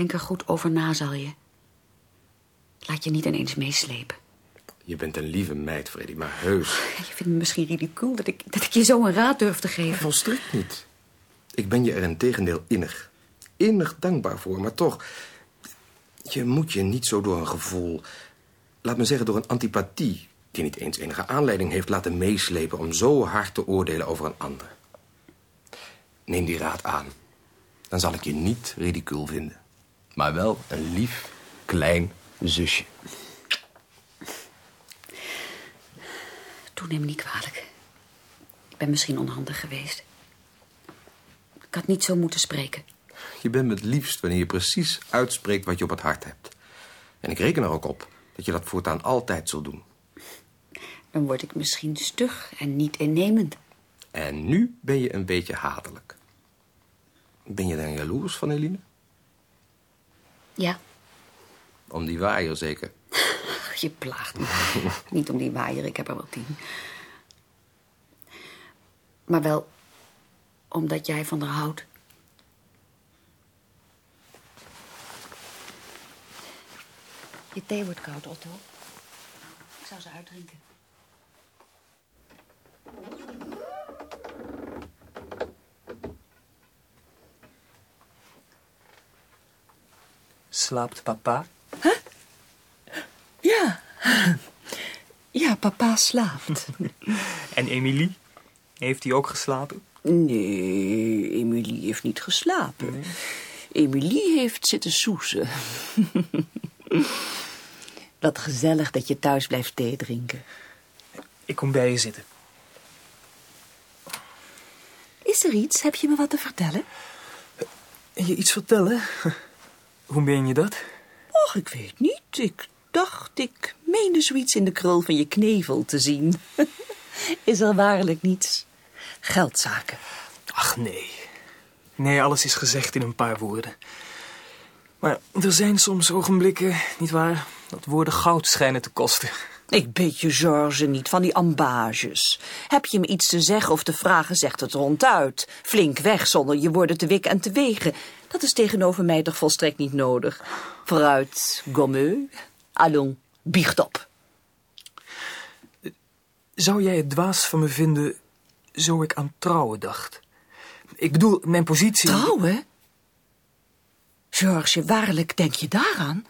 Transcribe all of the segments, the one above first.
Denk er goed over na, zal je. Laat je niet ineens meeslepen. Je bent een lieve meid, Freddy, maar heus. Je vindt me misschien ridicul dat ik, dat ik je zo een raad durf te geven. Volstrekt niet. Ik ben je er in tegendeel innig. Innig dankbaar voor, maar toch... Je moet je niet zo door een gevoel... Laat me zeggen, door een antipathie... die niet eens enige aanleiding heeft laten meeslepen... om zo hard te oordelen over een ander. Neem die raad aan. Dan zal ik je niet ridicuul vinden. Maar wel een lief, klein zusje. Toen neem me niet kwalijk. Ik ben misschien onhandig geweest. Ik had niet zo moeten spreken. Je bent me het liefst wanneer je precies uitspreekt wat je op het hart hebt. En ik reken er ook op dat je dat voortaan altijd zult doen. Dan word ik misschien stug en niet innemend. En nu ben je een beetje hatelijk. Ben je dan jaloers van Eline? Ja, Om die waaier zeker. je plaagt me. niet om die waaier, ik heb er wel tien. Maar wel omdat jij van haar houdt. Je thee wordt koud, Otto. Ik zou ze uitdrinken. Slaapt papa? Ja. Ja, papa slaapt. En Emilie? Heeft die ook geslapen? Nee, Emilie heeft niet geslapen. Emilie heeft zitten soezen. Wat gezellig dat je thuis blijft thee drinken. Ik kom bij je zitten. Is er iets? Heb je me wat te vertellen? Je iets vertellen? Hoe meen je dat? Och, ik weet niet. Ik dacht, ik meende zoiets in de krul van je knevel te zien. Is er waarlijk niets? Geldzaken. Ach, nee. Nee, alles is gezegd in een paar woorden. Maar er zijn soms ogenblikken, nietwaar, dat woorden goud schijnen te kosten. Ik bid je, George, niet van die ambages. Heb je me iets te zeggen of te vragen, zegt het ronduit. Flink weg, zonder je woorden te wikken en te wegen. Dat is tegenover mij toch volstrekt niet nodig. Vooruit, gommeux. Allons, biecht op. Zou jij het dwaas van me vinden, zo ik aan trouwen dacht? Ik bedoel, mijn positie... Trouwen? George, waarlijk denk je daaraan?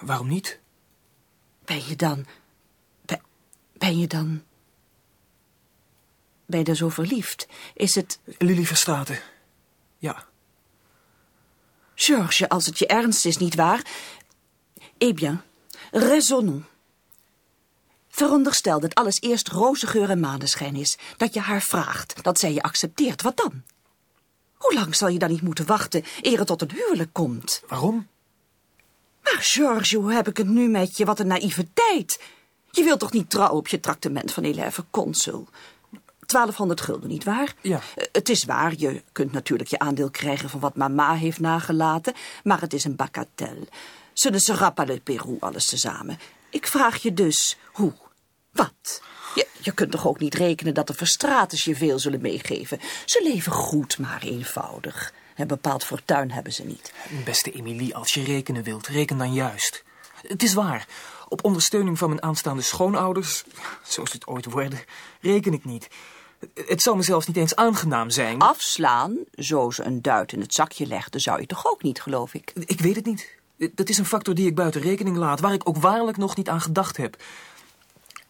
Waarom niet? Ben je dan... Ben, ben je dan... Ben je dan zo verliefd? Is het... Lily Verstraten. Ja. George, als het je ernst is, niet waar? Eh bien, raisonnons. Veronderstel dat alles eerst roze geur en maneschijn is. Dat je haar vraagt, dat zij je accepteert. Wat dan? Hoe lang zal je dan niet moeten wachten eer het tot een huwelijk komt? Waarom? Maar George, hoe heb ik het nu met je? Wat een naïviteit. Je wilt toch niet trouwen op je tractement van Elève Consul? 1200 gulden, niet waar? Ja. Eh, Het is waar, je kunt natuurlijk je aandeel krijgen van wat mama heeft nagelaten, maar het is een bagatelle. Sera pas le Pérou, alles tezamen. Ik vraag je dus, hoe? Wat? Je, je kunt toch ook niet rekenen dat de Verstrates je veel zullen meegeven? Ze leven goed, maar eenvoudig. Een bepaald fortuin hebben ze niet. Beste Emilie, als je rekenen wilt, reken dan juist. Het is waar. Op ondersteuning van mijn aanstaande schoonouders, zoals het ooit worden, reken ik niet. Het zou me zelfs niet eens aangenaam zijn. Afslaan, zo ze een duit in het zakje legde, zou je toch ook niet, geloof ik? Ik weet het niet. Dat is een factor die ik buiten rekening laat, waar ik ook waarlijk nog niet aan gedacht heb.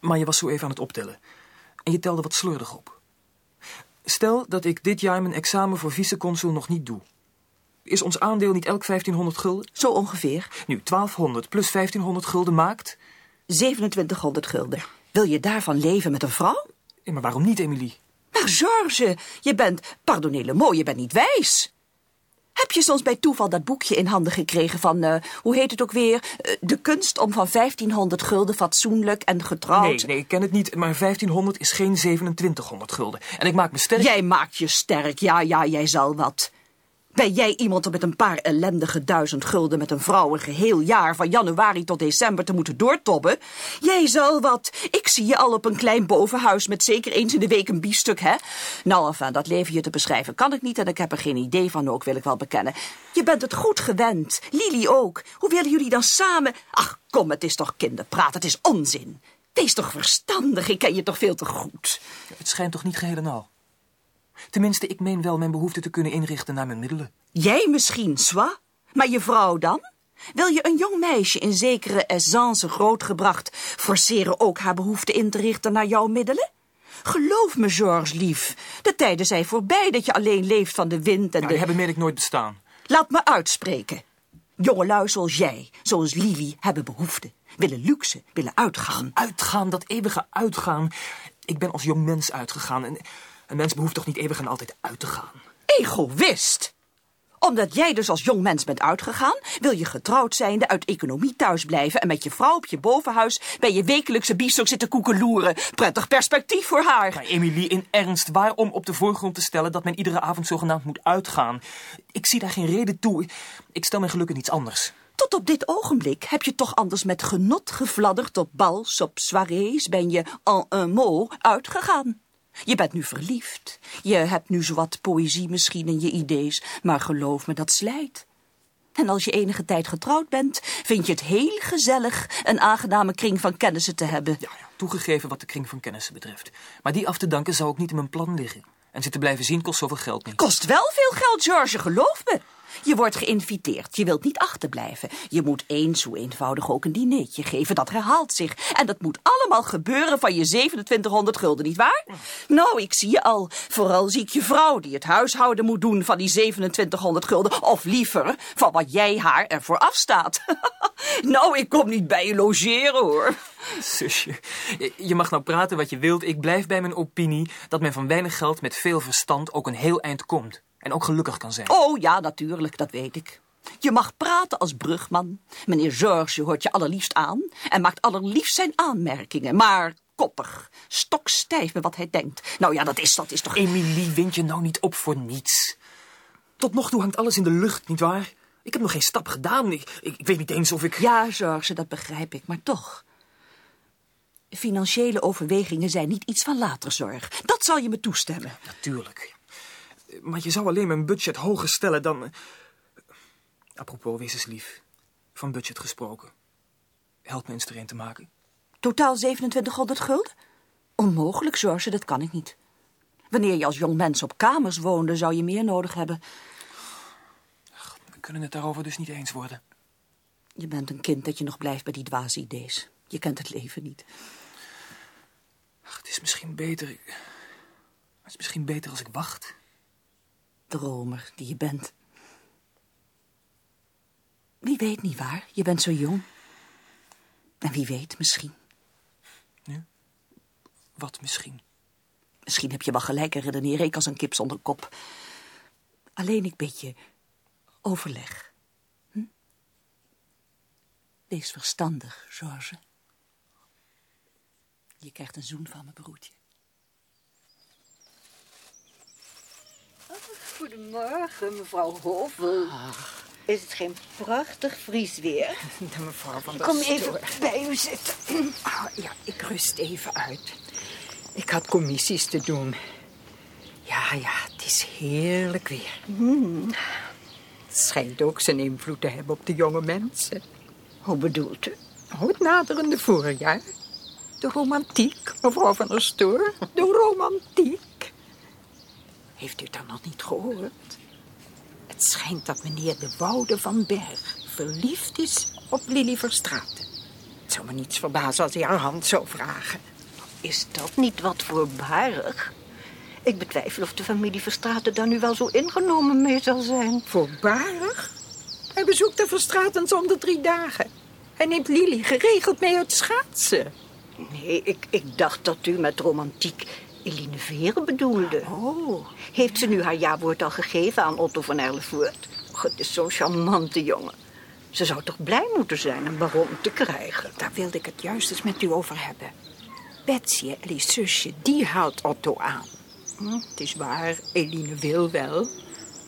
Maar je was zo even aan het optellen. En je telde wat slordig op. Stel dat ik dit jaar mijn examen voor viceconsul nog niet doe. Is ons aandeel niet elk 1500 gulden? Zo ongeveer. Nu, 1200 plus 1500 gulden maakt... 2700 gulden. Wil je daarvan leven met een vrouw? Ja, maar waarom niet, Emilie? Maar George, je bent, pardonnez le mot, je bent niet wijs. Heb je soms bij toeval dat boekje in handen gekregen van, eh, hoe heet het ook weer? Eh, de kunst om van 1500 gulden fatsoenlijk en getrouwd... Nee, nee, ik ken het niet, maar 1500 is geen 2700 gulden. En ik maak me sterk... Jij maakt je sterk, ja, ja, jij zal wat. Ben jij iemand om met een paar ellendige duizend gulden met een vrouw een geheel jaar van januari tot december te moeten doortobben? Jij zal wat. Ik zie je al op een klein bovenhuis met zeker eens in de week een biefstuk, hè? Nou, enfin, dat leven je te beschrijven kan ik niet en ik heb er geen idee van ook, wil ik wel bekennen. Je bent het goed gewend. Lily ook. Hoe willen jullie dan samen... Ach, kom, het is toch kinderpraat, het is onzin. Wees toch verstandig, ik ken je toch veel te goed. Het schijnt toch niet geheel en. Tenminste, ik meen wel mijn behoefte te kunnen inrichten naar mijn middelen. Jij misschien, Swa? Maar je vrouw dan? Wil je een jong meisje in zekere aisance grootgebracht... forceren ook haar behoefte in te richten naar jouw middelen? Geloof me, Georges, lief. De tijden zijn voorbij dat je alleen leeft van de wind en Nou, de... die hebben meen ik nooit bestaan. Laat me uitspreken. Jongelui zoals jij, zoals Lily, hebben behoefte. Willen luxe, willen uitgaan. Uitgaan, dat eeuwige uitgaan. Ik ben als jong mens uitgegaan. En een mens behoeft toch niet eeuwig en altijd uit te gaan. Egoïst! Omdat jij dus als jong mens bent uitgegaan, wil je getrouwd zijnde uit economie thuis blijven en met je vrouw op je bovenhuis bij je wekelijkse biefstuk zitten koekeloeren. Prettig perspectief voor haar. Maar Emilie, in ernst, waarom op de voorgrond te stellen dat men iedere avond zogenaamd moet uitgaan? Ik zie daar geen reden toe. Ik stel mijn geluk in iets anders. Tot op dit ogenblik heb je toch anders met genot gefladderd op bals, op soirées, ben je en un mot uitgegaan. Je bent nu verliefd. Je hebt nu zowat poëzie misschien in je idees, maar geloof me, dat slijt. En als je enige tijd getrouwd bent, vind je het heel gezellig een aangename kring van kennissen te hebben. Ja, ja, toegegeven wat de kring van kennissen betreft. Maar die af te danken zou ook niet in mijn plan liggen. En ze te blijven zien kost zoveel geld niet. Kost wel veel geld, George, geloof me. Je wordt geïnviteerd, je wilt niet achterblijven. Je moet eens zo eenvoudig ook een dineetje geven, dat herhaalt zich. En dat moet allemaal gebeuren van je 2700 gulden, nietwaar? Nou, ik zie je al. Vooral zie ik je vrouw die het huishouden moet doen van die 2700 gulden. Of liever, van wat jij haar ervoor afstaat. nou, ik kom niet bij je logeren, hoor. Zusje, je- je mag nou praten wat je wilt. Ik blijf bij mijn opinie dat men van weinig geld met veel verstand ook een heel eind komt. En ook gelukkig kan zijn. Oh ja, natuurlijk, dat weet ik. Je mag praten als brugman. Meneer George hoort je allerliefst aan en maakt allerliefst zijn aanmerkingen. Maar koppig, stokstijf met wat hij denkt. Nou ja, dat is, dat is toch... Emilie, wind je nou niet op voor niets. Tot nog toe hangt alles in de lucht, nietwaar? Ik heb nog geen stap gedaan. Ik, ik, ik weet niet eens of ik... Ja, George, dat begrijp ik, maar toch. Financiële overwegingen zijn niet iets van later zorg. Dat zal je me toestemmen. Natuurlijk. Maar je zou alleen mijn budget hoger stellen dan... Apropos, wees eens lief. Van budget gesproken. Help me eens er een te maken. Totaal 2700 gulden? Onmogelijk, George, dat kan ik niet. Wanneer je als jong mens op kamers woonde, zou je meer nodig hebben. We kunnen het daarover dus niet eens worden. Je bent een kind dat je nog blijft bij die dwaze idees. Je kent het leven niet. Ach, het is misschien beter... Het is misschien beter als ik wacht. Dromer die je bent. Wie weet niet waar, je bent zo jong. En wie weet, misschien. Wat misschien? Misschien heb je wel gelijk en redeneer ik als een kip zonder kop. Alleen ik bid je overleg. Hm? Wees verstandig, George. Je krijgt een zoen van mijn broertje. Goedemorgen, mevrouw Hovel. Is het geen prachtig Fries weer? De mevrouw van der Kom even bij u zitten. Ah, ja, ik rust even uit. Ik had commissies te doen. Ja, ja, het is heerlijk weer. Het schijnt ook zijn invloed te hebben op de jonge mensen. Hoe bedoelt u? Oh, het naderende voorjaar. De romantiek, mevrouw van der Stoor. De romantiek. Heeft u het dan nog niet gehoord? Het schijnt dat meneer de Woude van Berg verliefd is op Lily Verstraeten. Het zou me niets verbazen als hij haar hand zou vragen. Is dat niet wat voorbarig? Ik betwijfel of de familie Verstraeten daar nu wel zo ingenomen mee zal zijn. Voorbarig? Hij bezoekt de Verstratens om de drie dagen. Hij neemt Lily geregeld mee uit schaatsen. Nee, ik, ik dacht dat u met romantiek Eline Veren bedoelde. Oh, Heeft ze nu haar jawoord al gegeven aan Otto van Erlevoort? Het is zo'n charmante jongen. Ze zou toch blij moeten zijn een baron te krijgen? daar wilde ik het juist eens met u over hebben. Betsy, Ellie's zusje, die haalt Otto aan. Hm, het is waar, Eline wil wel.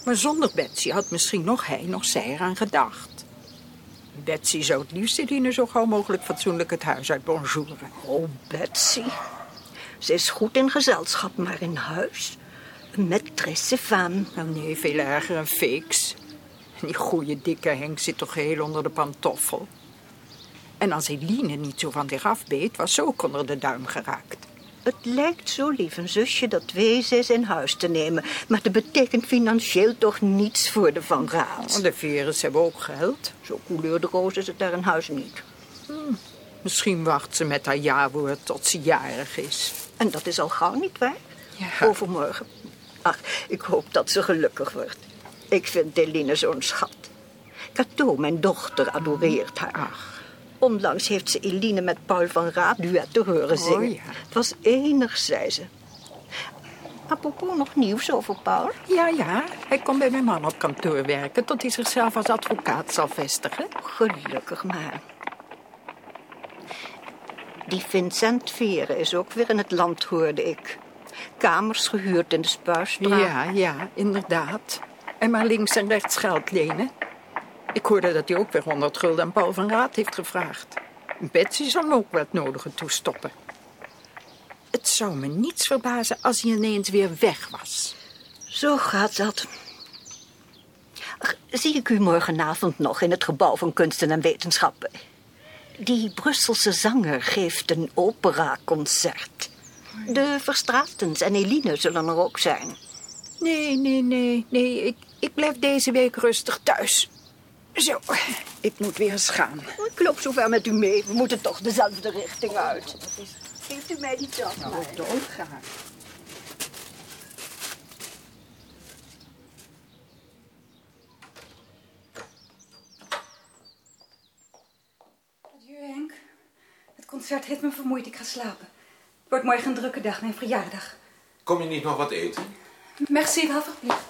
Maar zonder Betsy had misschien nog hij nog zij eraan gedacht. Betsy zou het liefst Eline zo gauw mogelijk fatsoenlijk het huis uit bonjouren. Oh, Betsy. Ze is goed in gezelschap, maar in huis. Een maîtresse femme. Wel nee, veel erger een fix. Die goeie dikke Henk zit toch heel onder de pantoffel. En als Eline niet zo van zich afbeet, was ze ook onder de duim geraakt. Het lijkt zo lief een zusje dat wezen is in huis te nemen. Maar dat betekent financieel toch niets voor de Van Raats. De Veres hebben ook geld. Zo couleur is het daar in huis niet. Misschien wacht ze met haar ja-woord tot ze jarig is. En dat is al gauw niet waar. Ja. Overmorgen. Ach, ik hoop dat ze gelukkig wordt. Ik vind Eline zo'n schat. Cato, mijn dochter, adoreert haar. Ach. Onlangs heeft ze Eline met Paul van Raad duetten horen zingen. ja. Het was enig, zei ze. Apropos nog nieuws over Paul. Ja, ja. Hij komt bij mijn man op kantoor werken... tot hij zichzelf als advocaat zal vestigen. Gelukkig maar. Die Vincent Veren is ook weer in het land, hoorde ik. Kamers gehuurd in de Spuistraat. Ja, ja, inderdaad. En maar links en rechts geld lenen. Ik hoorde dat hij ook weer 100 gulden aan Paul van Raad heeft gevraagd. Betsy zal hem ook wat nodige toestoppen. Het zou me niets verbazen als hij ineens weer weg was. Zo gaat dat. Ach, zie ik u morgenavond nog in het gebouw van kunsten en wetenschappen. Die Brusselse zanger geeft een operaconcert. De Verstraetens en Eline zullen er ook zijn. Nee, nee, nee, nee. Ik, ik blijf deze week rustig thuis. Zo, ik moet weer eens gaan. Ik loop zo ver met u mee. We moeten toch dezelfde richting uit. Geeft u mij die tas maar. Doodgaan. Adieu, Henk. Concert heeft me vermoeid. Ik ga slapen. Het wordt morgen een drukke dag, mijn verjaardag. Kom je niet nog wat eten? Merci, wel verplicht.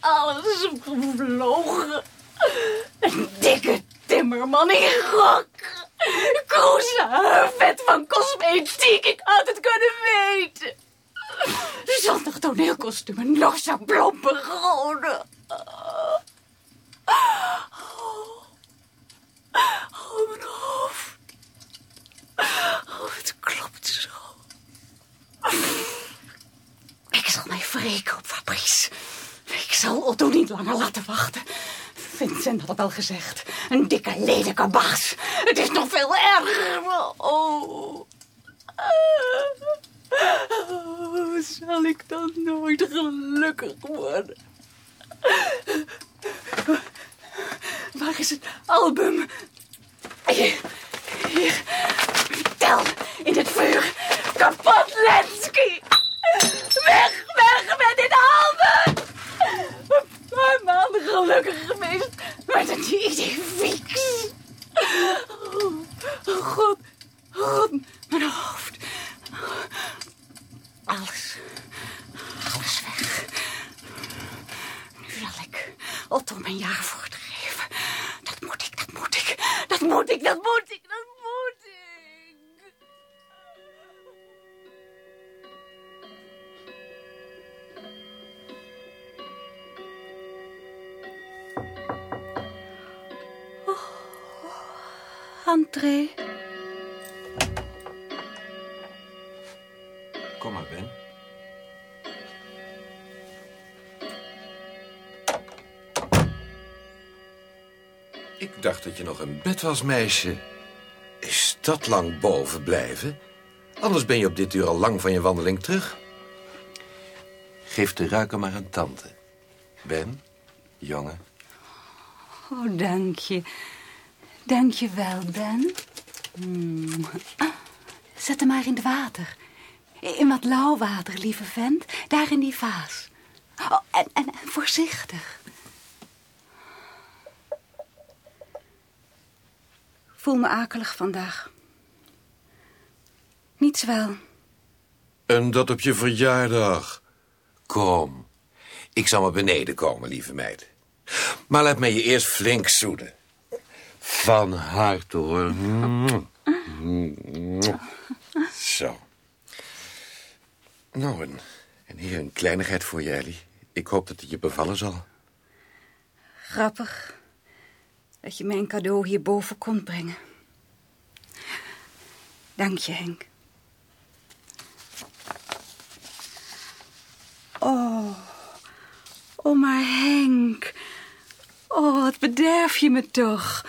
Alles is gevlogen. Een dikke timmerman in rok. Kroes vet van cosmetiek. Ik had het kunnen weten. Zonder toneelkostuum en nog zo'n plompe rode. Oh, mijn hoofd. Oh, het klopt zo. Ik zal mij wreken op Fabrice. Ik zal Otto niet langer laten wachten. Vincent had het al gezegd. Een dikke, lelijke baas. Het is nog veel erger. Oh. Oh, zal ik dan nooit gelukkig worden? Waar is het album? Hier. Hier. Tel in het vuur. Kapot. Weg, weg met dit album. Gelukkig geweest met een idee fix. Oh, oh god, god, mijn hoofd. Alles, alles weg. Nu zal ik Otto mijn jaar voortgeven. Dat moet ik, dat moet ik, dat moet ik, dat moet ik, Kom maar, Ben. Ik dacht dat je nog in bed was, meisje. Is dat lang boven blijven? Anders ben je op dit uur al lang van je wandeling terug. Geef de ruiker maar aan tante. Ben, jongen. Oh, dank je. Dank je wel, Ben. Mm. Zet hem maar in het water. In wat lauw water, lieve vent. Daar in die vaas. Oh, en, en, en voorzichtig. Voel me akelig vandaag. Niets wel. En dat op je verjaardag. Kom, ik zal maar beneden komen, lieve meid. Maar laat mij je eerst flink zoenen. Van harte, hoor. Zo. Nou, en, en hier een kleinigheid voor je. Ik hoop dat het je bevallen zal. Grappig dat je mijn cadeau hierboven kon brengen. Dank je, Henk. Oh, oh maar Henk. Oh, wat bederf je me toch.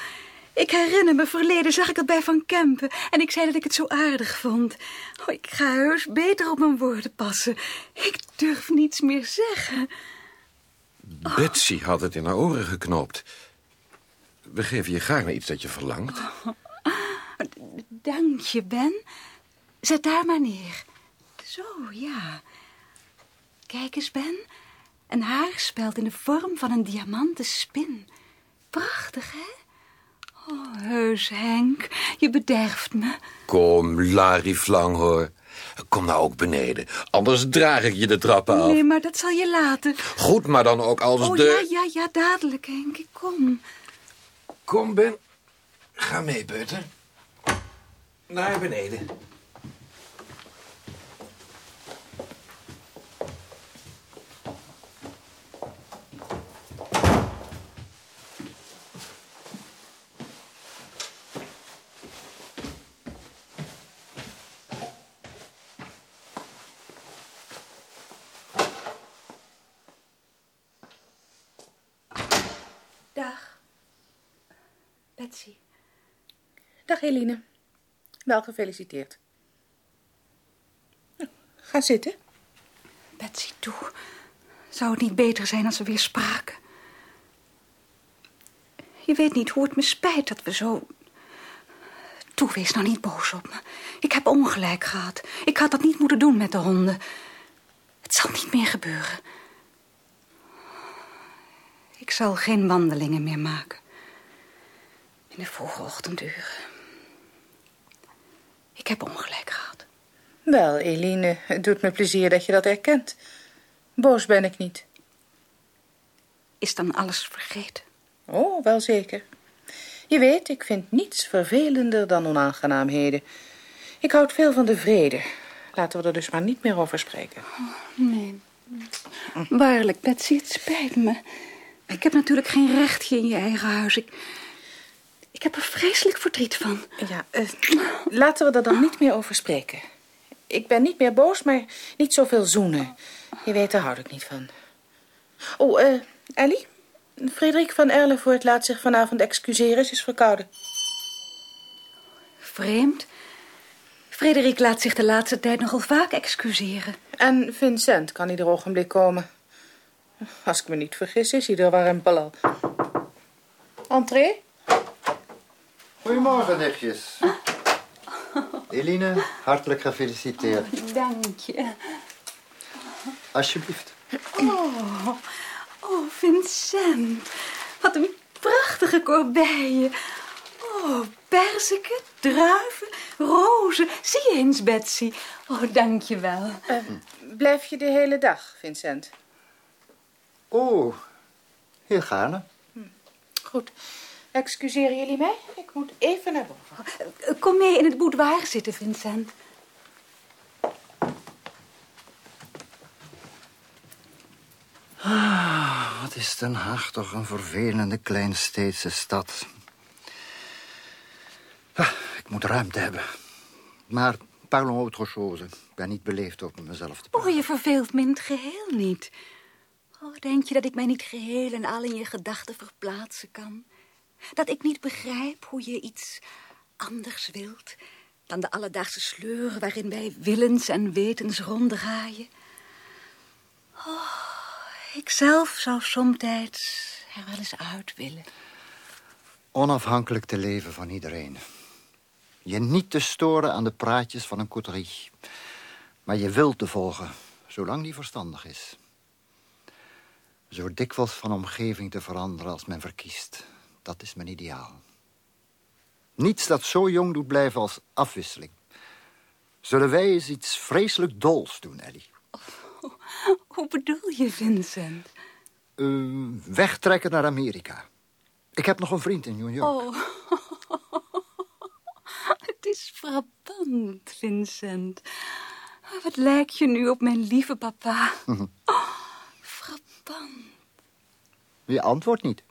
Ik herinner me, verleden zag ik het bij Van Kempen... en ik zei dat ik het zo aardig vond. Oh, ik ga heus beter op mijn woorden passen. Ik durf niets meer zeggen. Betsy had het in haar oren geknoopt. We geven je gaarne iets dat je verlangt. Dank je, Ben. Zet daar maar neer. Zo, ja. Kijk eens, Ben. Een haarspeld in de vorm van een diamanten spin. Prachtig, hè? Oh, heus, Henk. Je bederft me. Kom, Lariflang, hoor. Kom nou ook beneden. Anders draag ik je de trappen af. Nee, maar dat zal je laten. Goed, maar dan ook als oh, de... ja, ja, ja, dadelijk, Henk. Ik kom. Kom, Ben. Ga mee, Peuter. Naar beneden. Dag Eline. Wel gefeliciteerd. Nou, Ga zitten. Betsy, toe. Zou het niet beter zijn als we weer spraken? Je weet niet hoe het me spijt dat we zo... Toe, wees nou niet boos op me. Ik heb ongelijk gehad. Ik had dat niet moeten doen met de honden. Het zal niet meer gebeuren. Ik zal geen wandelingen meer maken. In de vroege ochtenduren. Ik heb ongelijk gehad. Wel, Eline, het doet me plezier dat je dat erkent. Boos ben ik niet. Is dan alles vergeten? Oh, wel zeker. Je weet, ik vind niets vervelender dan onaangenaamheden. Ik houd veel van de vrede. Laten we er dus maar niet meer over spreken. Nee. Waarlijk, Betsy, het spijt me. Ik heb natuurlijk geen rechtje in je eigen huis. Ik, ik heb er vreselijk verdriet van. Ja, eh, laten we er dan niet meer over spreken. Ik ben niet meer boos, maar niet zoveel zoenen. Je weet, daar houd ik niet van. Oh, eh, Ellie? Frederik van Erlevoort laat zich vanavond excuseren. Ze is verkouden. Vreemd. Frederik laat zich de laatste tijd nogal vaak excuseren. En Vincent kan ieder ogenblik komen. Als ik me niet vergis, is hij er warempel al. Entree? Goedemorgen, nichtjes. Eline, hartelijk gefeliciteerd. Dank je. Alsjeblieft. Oh, oh, Vincent. Wat een prachtige corbeille. Oh, perziken, druiven, rozen. Zie je eens, Betsy. Oh, dank je wel. Eh, blijf je de hele dag, Vincent? Oh, heel gaarne. Goed. Excuseren jullie mij? Ik moet even naar boven. Kom mee in het boudoir zitten, Vincent. Ah, wat is Den Haag toch een vervelende kleinsteedse stad. Ah, ik moet ruimte hebben. Maar parlons autre chose. Ik ben niet beleefd op mezelf te Oh, je verveelt me in het geheel niet. Oh, denk je dat ik mij niet geheel en al in je gedachten verplaatsen kan? Dat ik niet begrijp hoe je iets anders wilt... dan de alledaagse sleur waarin wij willens en wetens ronddraaien? Oh, ik zelf zou somtijds er wel eens uit willen. Onafhankelijk te leven van iedereen. Je niet te storen aan de praatjes van een coterie. Maar je wil te volgen, zolang die verstandig is. Zo dikwijls van omgeving te veranderen als men verkiest. Dat is mijn ideaal. Niets dat zo jong doet blijven als afwisseling. Zullen wij eens iets vreselijk dols doen, Ellie? Hoe bedoel je, Vincent? Uh, wegtrekken naar Amerika. Ik heb nog een vriend in New York. Oh. Het is frappant, Vincent. Wat lijk je nu op mijn lieve papa. Oh, frappant. Je antwoordt niet.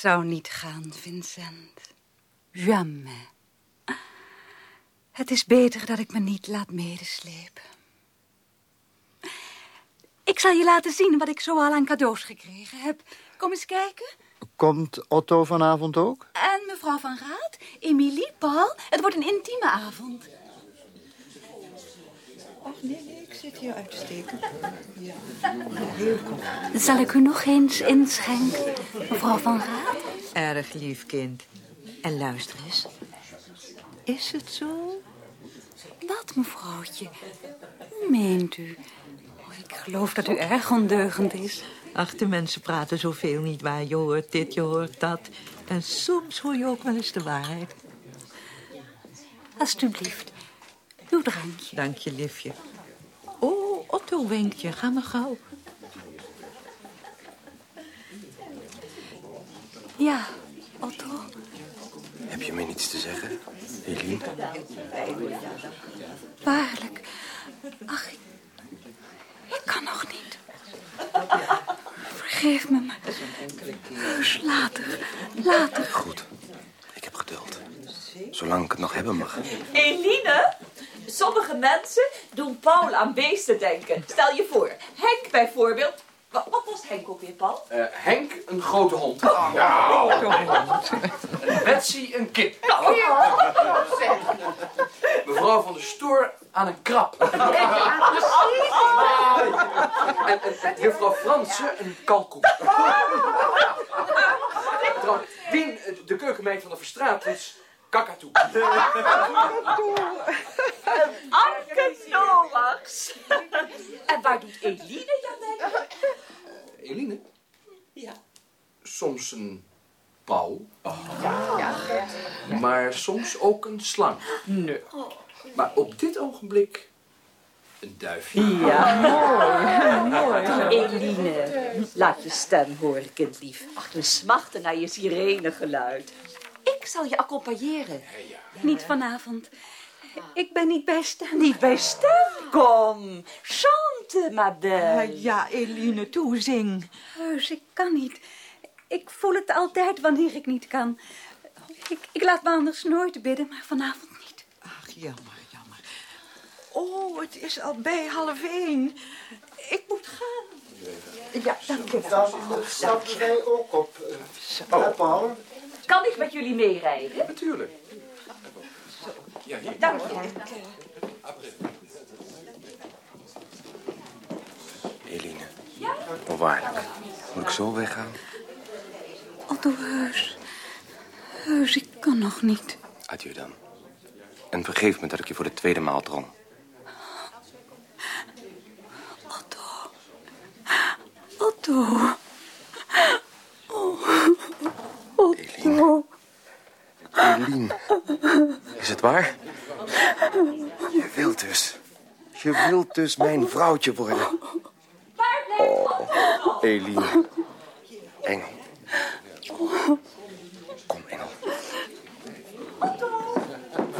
Zou niet gaan, Vincent. Jamais. Het is beter dat ik me niet laat medeslepen. Ik zal je laten zien wat ik zoal aan cadeaus gekregen heb. Kom eens kijken. Komt Otto vanavond ook? En mevrouw Van Raad, Emilie, Paul. Het wordt een intieme avond. Ach, nee, nee, ik zit hier uit te steken. Ja, heel goed. Zal ik u nog eens inschenken, mevrouw Van Raad? Erg lief kind. En luister eens. Is het zo? Wat, mevrouwtje? Meent u? Oh, ik geloof dat u erg ondeugend is. Ach, de mensen praten zoveel niet waar. Je hoort dit, je hoort dat. En soms hoor je ook wel eens de waarheid. Alsjeblieft. Uw drankje. Dank je, liefje. Oh, Otto wenkt je. Ga maar gauw. Ja, Otto. Heb je mij niets te zeggen, Eline? Waarlijk. Ach, ik, ik kan nog niet. Vergeef me, maar... Dus later, later. Goed. Ik heb geduld. Zolang ik het nog hebben mag. Eline, sommige mensen doen Paul aan beesten denken. Stel je voor, Henk bijvoorbeeld. Wat, wat was Henk ook weer, Paul? Uh, Henk, een grote hond. Oh. Betsy, een kip. Mevrouw van de Stoor aan een krab. En, en, en juffrouw Fransen een kalkoen. Trouwens, Wien, de keukenmeid van de Verstraat, is kakatoe. Anke Noachs. En waar doet Eline dan denken? Eline? Ja. Soms een pauw. Ja. Maar soms ook een slang. Nee. Maar op dit ogenblik een duifje. Ja, mooi. mooi. Eline, laat je stem horen, kindlief. Ach, we smachten naar je sirenegeluid. Ik zal je accompagneren. Niet vanavond. Ik ben niet bij stem. Niet bij stem? Kom, chante, ma belle. Uh, ja, Eline, toe, zing. Heus, ik kan niet. Ik voel het altijd wanneer ik niet kan. Ik, ik laat me anders nooit bidden, maar vanavond niet. Ach, jammer, jammer. Oh, het is al bij half één. Ik moet gaan. Ja, dank je wel. Dan stappen wij ook op. Uh, oh. Paul. Kan ik met jullie meerijden? Natuurlijk. Ja, hier. Dank je. Eline. Ja? Onwaarlijk. Moet ik zo weggaan? Otto, heus. Heus, ik kan nog niet. Adieu dan. En vergeef me dat ik je voor de tweede maal drong. Otto. Otto. Oh. Otto. Eline. Is het waar? Je wilt dus. Je wilt dus mijn vrouwtje worden. Oh, Eline.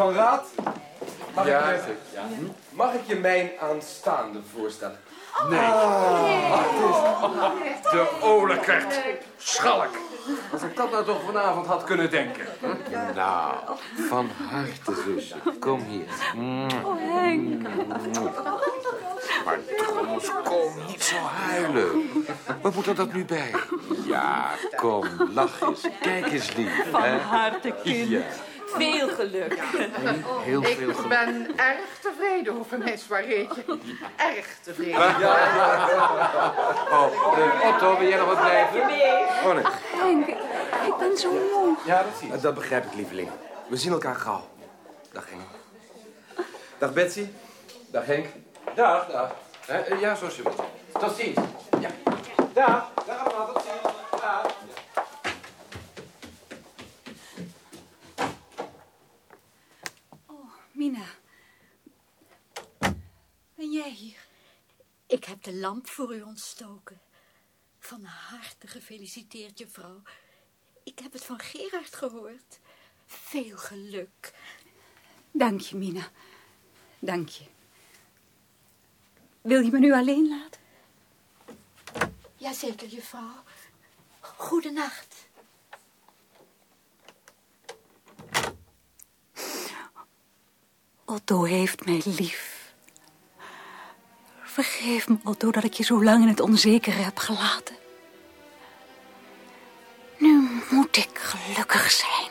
Van Raad? Mag, Ja, ik, je, mag ik je mijn aanstaande voorstellen? Nee. De olekert. Schalk. Als ik dat nou toch vanavond had kunnen denken. Nou, van harte, zusje. Kom hier. Oh, Henk. Maar trouwens, kom niet zo huilen. Wat moet er dat nu bij? Ja, kom, lach eens. Kijk eens lief. Van hè? harte, kind. Ja. Veel geluk. Heel veel Ik geluk. ben erg tevreden over mijn soireetje. Erg tevreden. Oh, eh, Otto, wil jij nog wat blijven? Oh, nee. Henk, ik ben zo moe. Ja, dat zie ik. Dat begrijp ik, lieveling. We zien elkaar gauw. Dag, Engel. Dag Betsy. Dag Henk. Dag, dag. Eh, ja, zoals je wilt. Tot ziens. Ja. Dag. Dag allemaal, Mina. Ben jij hier? Ik heb de lamp voor u ontstoken. Van harte gefeliciteerd, juffrouw. Ik heb het van Gerard gehoord. Veel geluk. Dank je, Mina. Dank je. Wil je me nu alleen laten? Jazeker, juffrouw. Goedenacht. Otto heeft mij lief. Vergeef me, Otto, dat ik je zo lang in het onzekere heb gelaten. Nu moet ik gelukkig zijn.